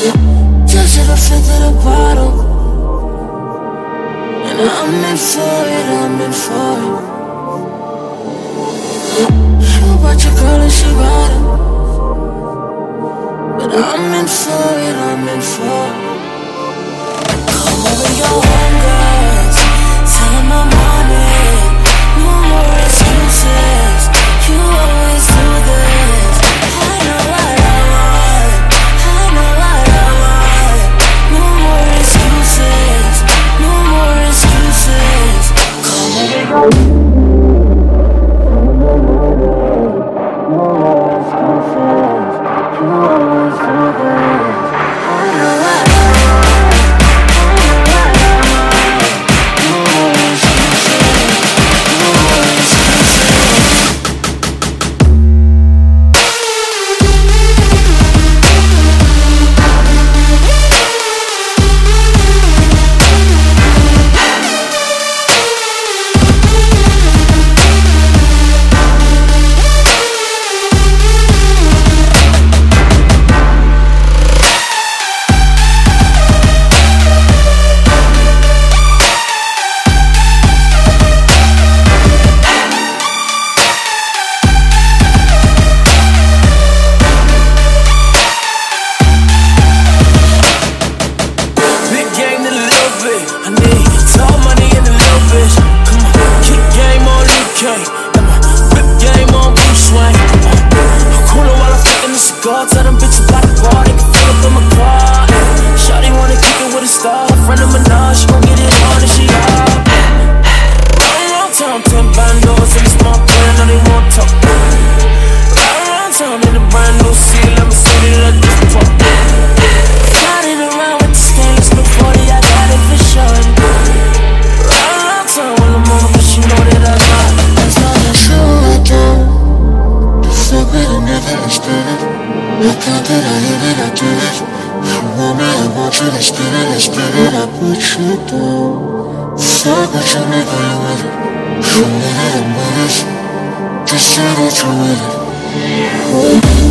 Just to the fifth of the bottle. And I'm in for it, I'm in for it. You brought your girl and she it. But I'm in for it, I'm in for it. Come over your home, cigar. Tell them bitches about the bar. They can fill up in my car. Shawty wanna kick it with a star. Friend of Minaj, she gon' get it on and she hot. Round around town, ten bandos in a small plane. Now they want talk. Round around town in a brand new city. Let me see it at this pump. Riding around with the stainless blue 40, I got it for sure. Round town I'm on, you know that I got. As long as you I don't You fuck with a That I hit it, I did it You. want me, I want you, let's get it, let's get it I put you down Fuck with you, nigga, you with it You with it, I'm with it Just say that you with it